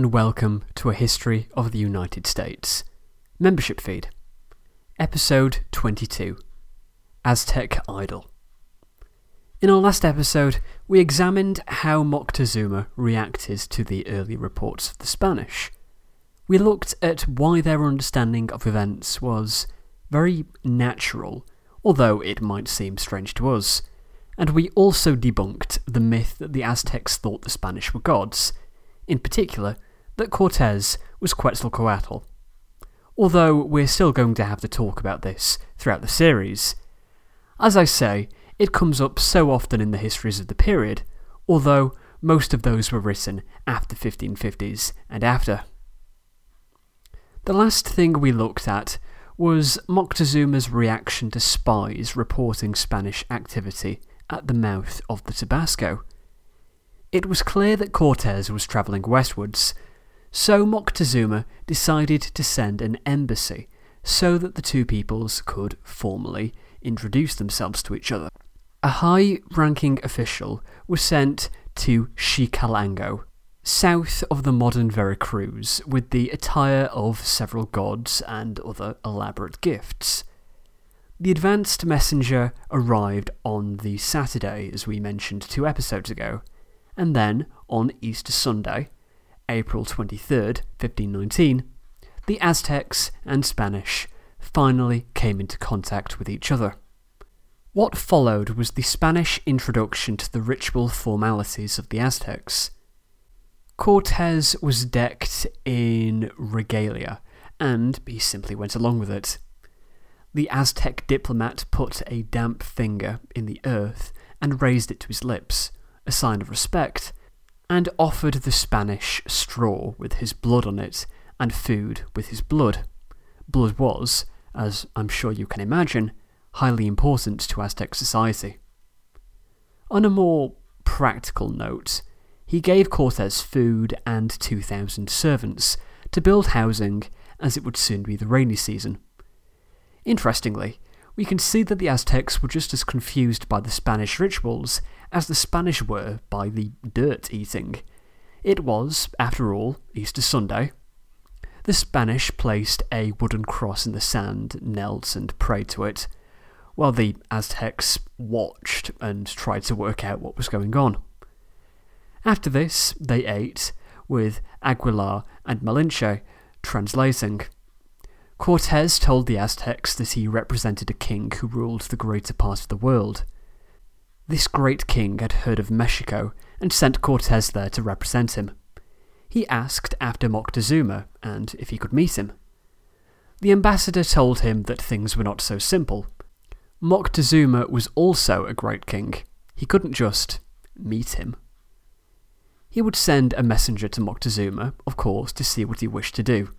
And welcome to a history of the United States. Membership feed. Episode 22 Aztec Idol. In our last episode, we examined how Moctezuma reacted to the early reports of the Spanish. We looked at why their understanding of events was very natural, although it might seem strange to us, and we also debunked the myth that the Aztecs thought the Spanish were gods in particular, that Cortes was Quetzalcoatl. Although we're still going to have to talk about this throughout the series. As I say, it comes up so often in the histories of the period, although most of those were written after 1550s and after. The last thing we looked at was Moctezuma's reaction to spies reporting Spanish activity at the mouth of the Tabasco. It was clear that Cortes was travelling westwards, so Moctezuma decided to send an embassy so that the two peoples could formally introduce themselves to each other. A high ranking official was sent to Xicalango, south of the modern Veracruz, with the attire of several gods and other elaborate gifts. The advanced messenger arrived on the Saturday, as we mentioned two episodes ago, and then, on Easter Sunday, April 23rd, 1519, the Aztecs and Spanish finally came into contact with each other. What followed was the Spanish introduction to the ritual formalities of the Aztecs. Cortes was decked in regalia, and he simply went along with it. The Aztec diplomat put a damp finger in the earth and raised it to his lips, a sign of respect, and offered the Spanish straw with his blood on it and food with his blood. Blood was, as I'm sure you can imagine, highly important to Aztec society. On a more practical note, he gave Cortes food and 2,000 servants to build housing as it would soon be the rainy season. Interestingly, we can see that the Aztecs were just as confused by the Spanish rituals as the Spanish were by the dirt eating. It was, after all, Easter Sunday. The Spanish placed a wooden cross in the sand, knelt, and prayed to it, while the Aztecs watched and tried to work out what was going on. After this, they ate, with Aguilar and Malinche translating. Cortes told the Aztecs that he represented a king who ruled the greater part of the world. This great king had heard of Mexico and sent Cortes there to represent him. He asked after Moctezuma and if he could meet him. The ambassador told him that things were not so simple. Moctezuma was also a great king. He couldn't just meet him. He would send a messenger to Moctezuma, of course, to see what he wished to do.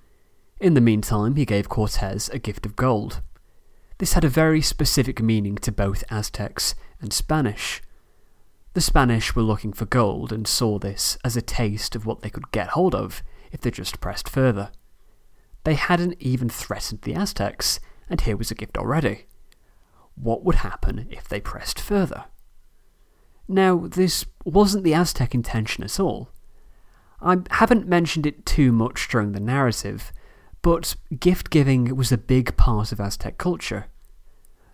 In the meantime, he gave Cortes a gift of gold. This had a very specific meaning to both Aztecs and Spanish. The Spanish were looking for gold and saw this as a taste of what they could get hold of if they just pressed further. They hadn't even threatened the Aztecs, and here was a gift already. What would happen if they pressed further? Now, this wasn't the Aztec intention at all. I haven't mentioned it too much during the narrative, but gift giving was a big part of Aztec culture.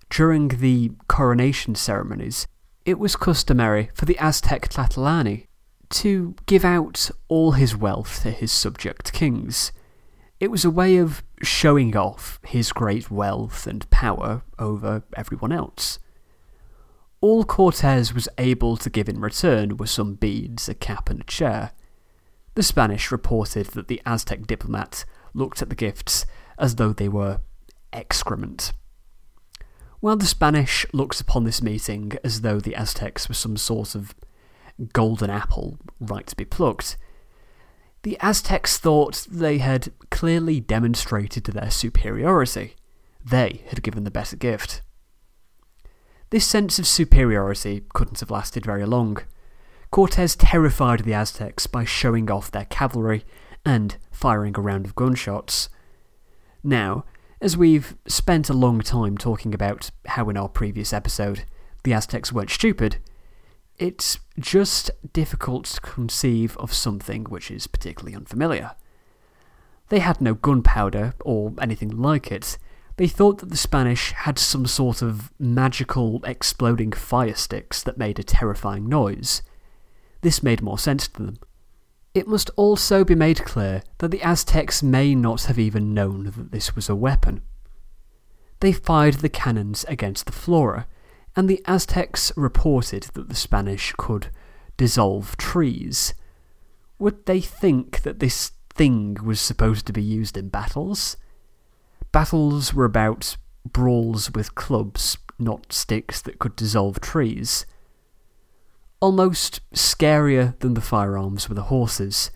During the coronation ceremonies, it was customary for the Aztec Tlatoani to give out all his wealth to his subject kings. It was a way of showing off his great wealth and power over everyone else. All Cortes was able to give in return were some beads, a cap, and a chair. The Spanish reported that the Aztec diplomat looked at the gifts as though they were excrement. While the Spanish looked upon this meeting as though the Aztecs were some sort of golden apple right to be plucked, the Aztecs thought they had clearly demonstrated their superiority. They had given the better gift. This sense of superiority couldn't have lasted very long. Cortes terrified the Aztecs by showing off their cavalry and firing a round of gunshots. Now, as we've spent a long time talking about how in our previous episode the Aztecs weren't stupid, it's just difficult to conceive of something which is particularly unfamiliar. They had no gunpowder or anything like it. They thought that the Spanish had some sort of magical exploding fire sticks that made a terrifying noise. This made more sense to them. It must also be made clear that the Aztecs may not have even known that this was a weapon. They fired the cannons against the flora, and the Aztecs reported that the Spanish could dissolve trees. Would they think that this thing was supposed to be used in battles? Battles were about brawls with clubs, not sticks that could dissolve trees. Almost scarier than the firearms were the horses.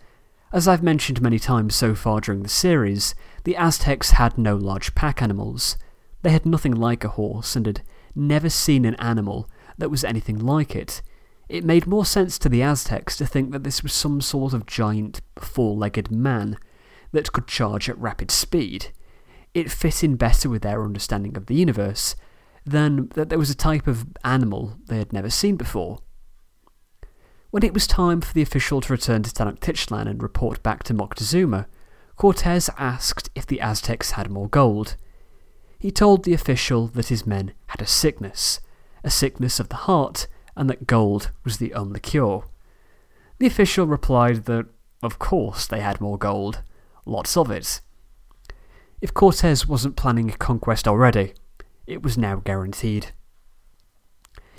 As I've mentioned many times so far during the series, the Aztecs had no large pack animals. They had nothing like a horse and had never seen an animal that was anything like it. It made more sense to the Aztecs to think that this was some sort of giant, four legged man that could charge at rapid speed. It fit in better with their understanding of the universe than that there was a type of animal they had never seen before. When it was time for the official to return to Tenochtitlan and report back to Moctezuma, Cortes asked if the Aztecs had more gold. He told the official that his men had a sickness, a sickness of the heart, and that gold was the only cure. The official replied that, of course, they had more gold, lots of it. If Cortes wasn't planning a conquest already, it was now guaranteed.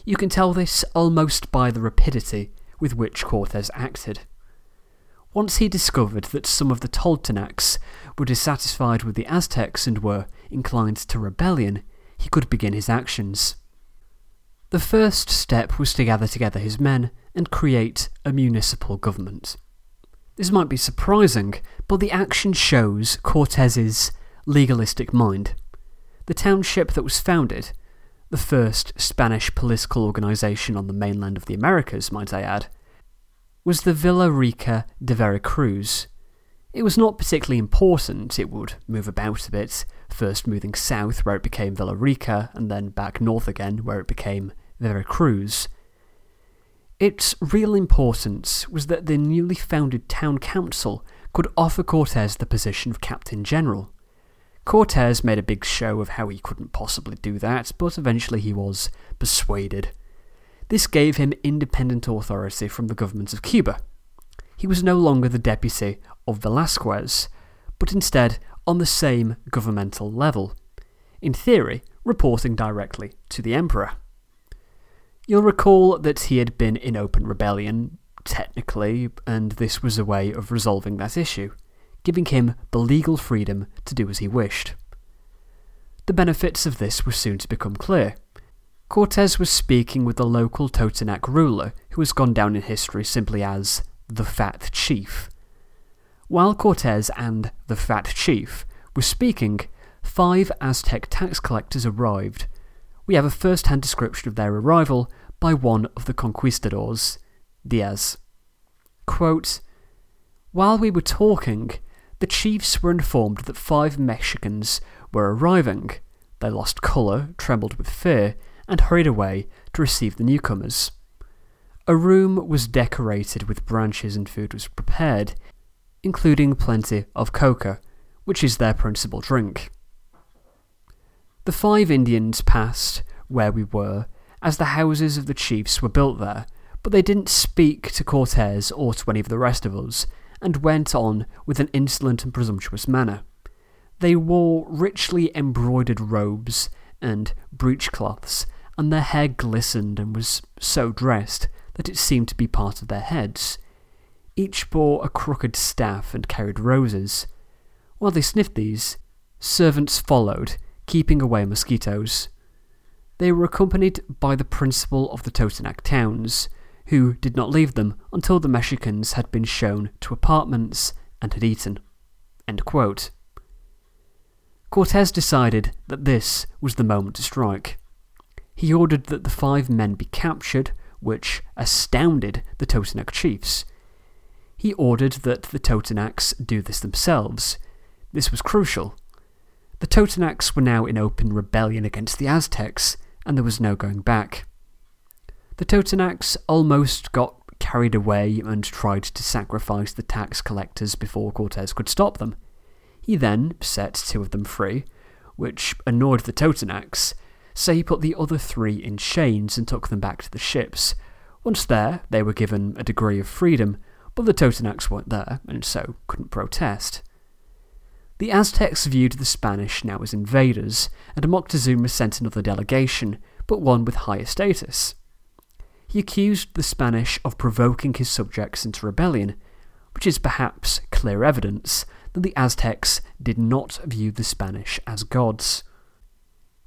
You can tell this almost by the rapidity with which Cortes acted. Once he discovered that some of the Toltecs were dissatisfied with the Aztecs and were inclined to rebellion, he could begin his actions. The first step was to gather together his men and create a municipal government. This might be surprising, but the action shows Cortes's legalistic mind. The township that was founded, the first Spanish political organisation on the mainland of the Americas, might I add, was the Villa Rica de Veracruz. It was not particularly important, it would move about a bit, first moving south where it became Villa Rica, and then back north again where it became Veracruz. Its real importance was that the newly founded town council could offer Cortes the position of Captain General. Cortes made a big show of how he couldn't possibly do that, but eventually he was persuaded. This gave him independent authority from the government of Cuba. He was no longer the deputy of Velasquez, but instead on the same governmental level, in theory, reporting directly to the emperor. You'll recall that he had been in open rebellion, technically, and this was a way of resolving that issue, giving him the legal freedom to do as he wished. The benefits of this were soon to become clear. Cortes was speaking with the local Totonac ruler, who has gone down in history simply as the Fat Chief. While Cortes and the Fat Chief were speaking, five Aztec tax collectors arrived. We have a first hand description of their arrival by one of the conquistadors, Diaz. Quote, While we were talking, the chiefs were informed that five Mexicans were arriving. They lost colour, trembled with fear, and hurried away to receive the newcomers. A room was decorated with branches and food was prepared, including plenty of coca, which is their principal drink. The five Indians passed where we were, as the houses of the chiefs were built there, but they didn't speak to Cortes or to any of the rest of us, and went on with an insolent and presumptuous manner. They wore richly embroidered robes and breechcloths, and their hair glistened and was so dressed that it seemed to be part of their heads. Each bore a crooked staff and carried roses. While they sniffed these, servants followed, keeping away mosquitoes. They were accompanied by the principal of the Totonac towns, who did not leave them until the Mexicans had been shown to apartments and had eaten. Cortes decided that this was the moment to strike. He ordered that the five men be captured, which astounded the Totonac chiefs. He ordered that the Totonacs do this themselves. This was crucial. The Totonacs were now in open rebellion against the Aztecs, and there was no going back. The Totonacs almost got carried away and tried to sacrifice the tax collectors before Cortes could stop them. He then set two of them free, which annoyed the Totonacs, so he put the other three in chains and took them back to the ships. Once there, they were given a degree of freedom, but the Totonacs weren't there, and so couldn't protest. The Aztecs viewed the Spanish now as invaders, and Moctezuma sent another delegation, but one with higher status. He accused the Spanish of provoking his subjects into rebellion, which is perhaps clear evidence that the Aztecs did not view the Spanish as gods.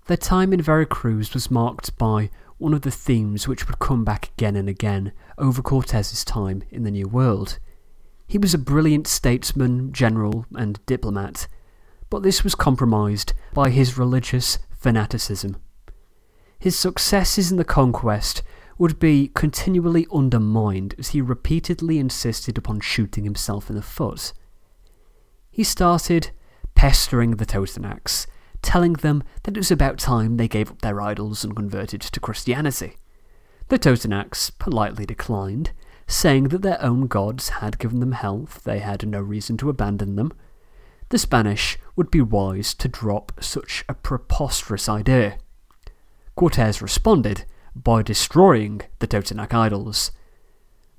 Their time in Veracruz was marked by one of the themes which would come back again and again over Cortes's time in the New World. He was a brilliant statesman, general, and diplomat, but this was compromised by his religious fanaticism. His successes in the conquest would be continually undermined as he repeatedly insisted upon shooting himself in the foot. He started pestering the Totonacs, telling them that it was about time they gave up their idols and converted to Christianity. The Totonacs politely declined, saying that their own gods had given them health, they had no reason to abandon them. The Spanish would be wise to drop such a preposterous idea. Cortes responded by destroying the Totonac idols.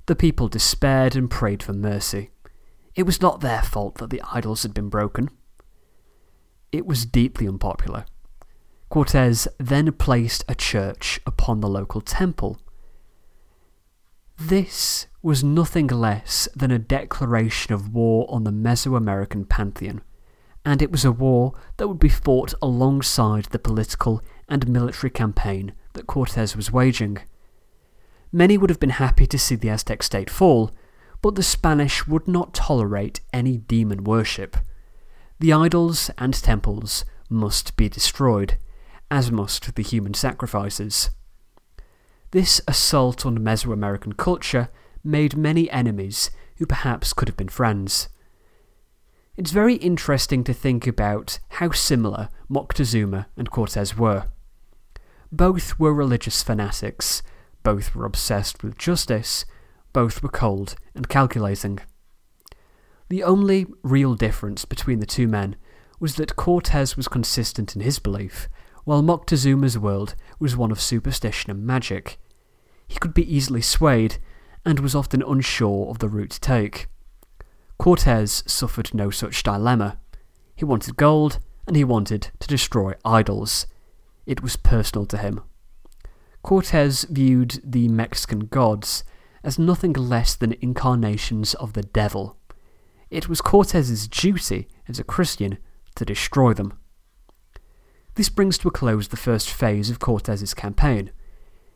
The people despaired and prayed for mercy. It was not their fault that the idols had been broken. It was deeply unpopular. Cortes then placed a church upon the local temple. This was nothing less than a declaration of war on the Mesoamerican pantheon, and it was a war that would be fought alongside the political and military campaign that Cortes was waging. Many would have been happy to see the Aztec state fall, but the Spanish would not tolerate any demon worship. The idols and temples must be destroyed, as must the human sacrifices. This assault on Mesoamerican culture made many enemies who perhaps could have been friends. It's very interesting to think about how similar Moctezuma and Cortes were. Both were religious fanatics, both were obsessed with justice, both were cold and calculating. The only real difference between the two men was that Cortes was consistent in his belief, while Moctezuma's world was one of superstition and magic. He could be easily swayed, and was often unsure of the route to take. Cortes suffered no such dilemma. He wanted gold, and he wanted to destroy idols. It was personal to him. Cortes viewed the Mexican gods as nothing less than incarnations of the devil. It was Cortes's duty as a Christian to destroy them. This brings to a close the first phase of Cortes's campaign.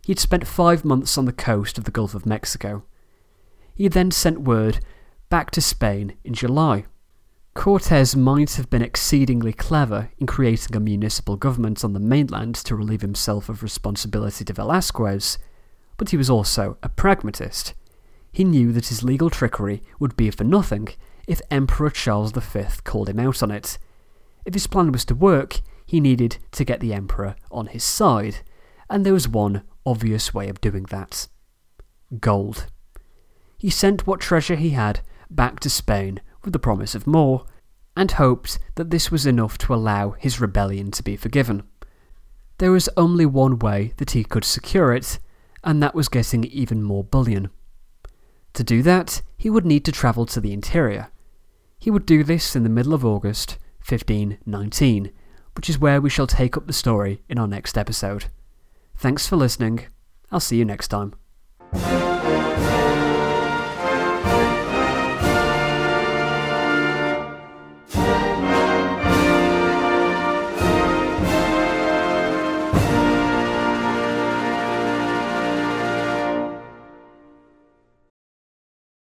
He had spent five months on the coast of the Gulf of Mexico. He had then sent word back to Spain in July. Cortes might have been exceedingly clever in creating a municipal government on the mainland to relieve himself of responsibility to Velasquez, but he was also a pragmatist. He knew that his legal trickery would be for nothing if Emperor Charles V called him out on it. If his plan was to work, he needed to get the Emperor on his side, and there was one obvious way of doing that gold. He sent what treasure he had back to Spain with the promise of more, and hoped that this was enough to allow his rebellion to be forgiven. There was only one way that he could secure it, and that was getting even more bullion. To do that, he would need to travel to the interior. He would do this in the middle of August 1519, which is where we shall take up the story in our next episode. Thanks for listening. I'll see you next time.